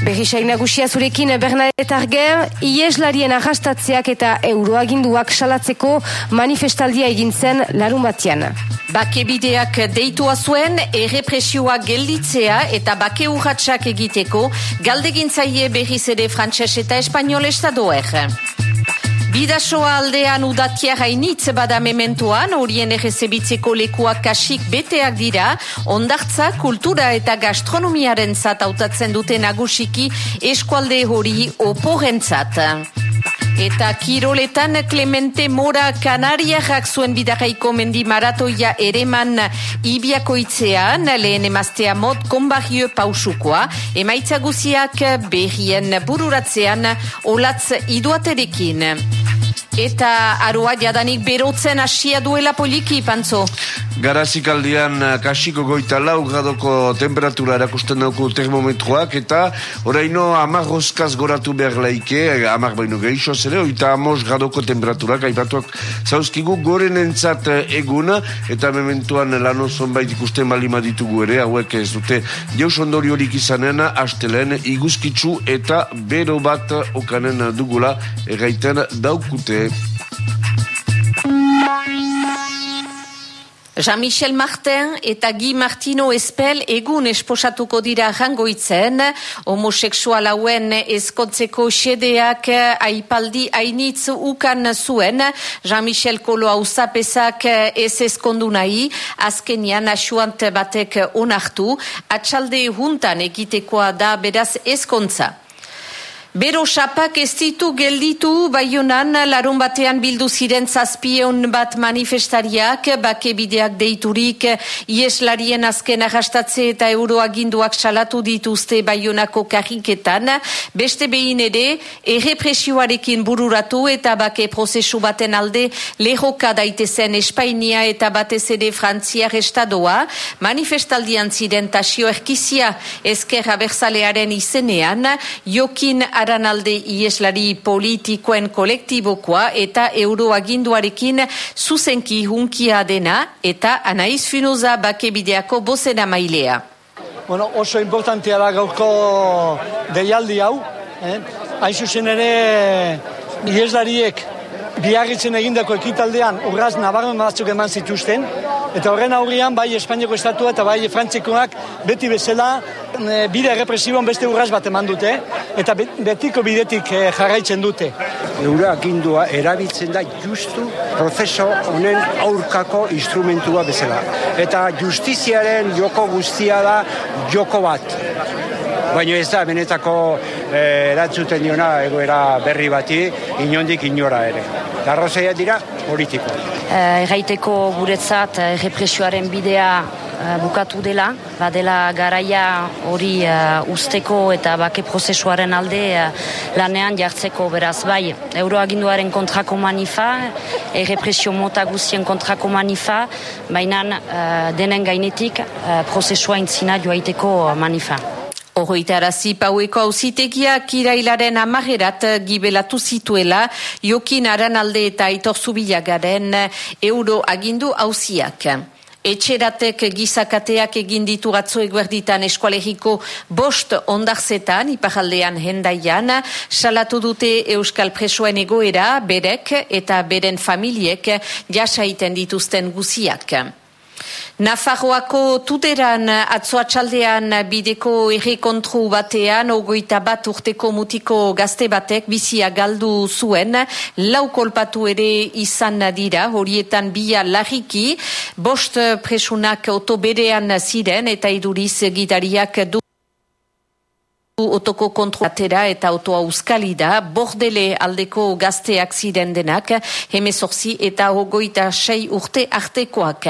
Berrisain nagusia zurekin Bernadette Arger, ieslarien arrastatzeak eta euroaginduak salatzeko manifestaldia egin zen larun batian. Bakebideak deitua zuen, errepresioa gelditzea eta bake urratxak egiteko, galdegintzaie berriz ere frantses eta espanol estadoer. Bidasoa aldean udatia hainitz bada mementuan, horien errezebitzeko lekuak kasik beteak dira, ondartza, kultura eta gastronomiaren zat autatzen dute nagusiki eskualde hori oporentzat. Eta kiroletan Clemente Mora Kanariak zuen bidaraiko mendi maratoia ereman ibiakoitzean, lehen emaztea mod konbagio pausukoa, emaitza guziak berrien bururatzean olatz iduaterekin. Eta aroa jadanik berotzen asia duela poliki, pantzo? Garazik aldean eh, kasiko goita lau gradoko temperatura erakusten dauku termometroak eta oraino amar roskaz goratu behar laike, eh, amar baino geixo zere, oita amos gradoko temperaturak aipatuak zauzkigu goren entzat eh, egun eta mementuan lano zonbait ikusten balima ditugu ere, hauek ez dute jaus ondori horik izanen, astelen iguzkitzu eta bero bat okanen dugula erraiten daukute. Jean-Michel Martin eta Guy Martino Espel egun esposatuko dira rangoitzen, homoseksual hauen eskontzeko xedeak aipaldi hainitz ukan zuen, Jean-Michel Kolo hausapesak ez eskondu nahi, azkenian asuant batek onartu, atxalde juntan egitekoa da beraz eskontza. Bero sapak ez ditu gelditu baionan larun batean bildu ziren zazpion bat manifestariak, bake bideak deiturik, ieslarien azken arrastatze eta euroaginduak salatu dituzte baionako karriketan, beste behin ere, errepresioarekin bururatu eta bake prozesu baten alde lehoka daitezen Espainia eta batez ere Frantziar estadoa, manifestaldian ziren tasio erkizia ezker abertzalearen izenean, jokin aranalde ieslari politikoen kolektibokoa eta euroaginduarekin zuzenki hunkia dena eta anaiz finuza bakebideako bozena mailea. Bueno, oso importantia da gaurko deialdi hau. Eh? Hain zuzen ere ieslariek biarritzen egindako ekitaldean urraz nabarmen batzuk eman zituzten, eta horren aurrian bai Espainiako estatua eta bai Frantzikoak beti bezala e, bide represiboan beste urraz bat eman dute, eta betiko bidetik e, jarraitzen dute. Eura agindua erabiltzen da justu prozeso honen aurkako instrumentua bezala. Eta justiziaren joko guztia da joko bat. Baina ez da, benetako e, eratzuten diona egoera berri bati, inondik inora ere. Garrozeia dira, politiko. Eh, erraiteko guretzat eh, represioaren bidea bukatu dela, badela garaia hori uh, usteko eta bake prozesuaren alde lanean jartzeko beraz bai euroaginduaren kontrako manifa, errepresio mota guztien kontrako manifa, baina denen gainetik uh, prozesua intzina joaiteko manifa. Horroitarazi paueko hausitegiak irailaren amagerat gibelatu zituela jokin aran alde eta aitor zubilagaren euro agindu hausiak. Etxeratek gizakateak egin ditu atzo eguerditan eskualegiko bost ondarzetan, ipajaldean hendaian, salatu dute Euskal Presoen egoera, berek eta beren familiek jasaiten dituzten guziak. Nafarroako tuteran atzoatxaldean bideko errekontru batean ogoita bat urteko mutiko gazte batek bizia galdu zuen. Lau kolpatu ere izan dira horietan bia larriki. Bost presunak otoberean ziren eta iduriz gidariak du otoko kontrolatera eta otoa uskalida, bordele aldeko gazteak ziren denak, hemezorzi eta hogoita sei urte artekoak.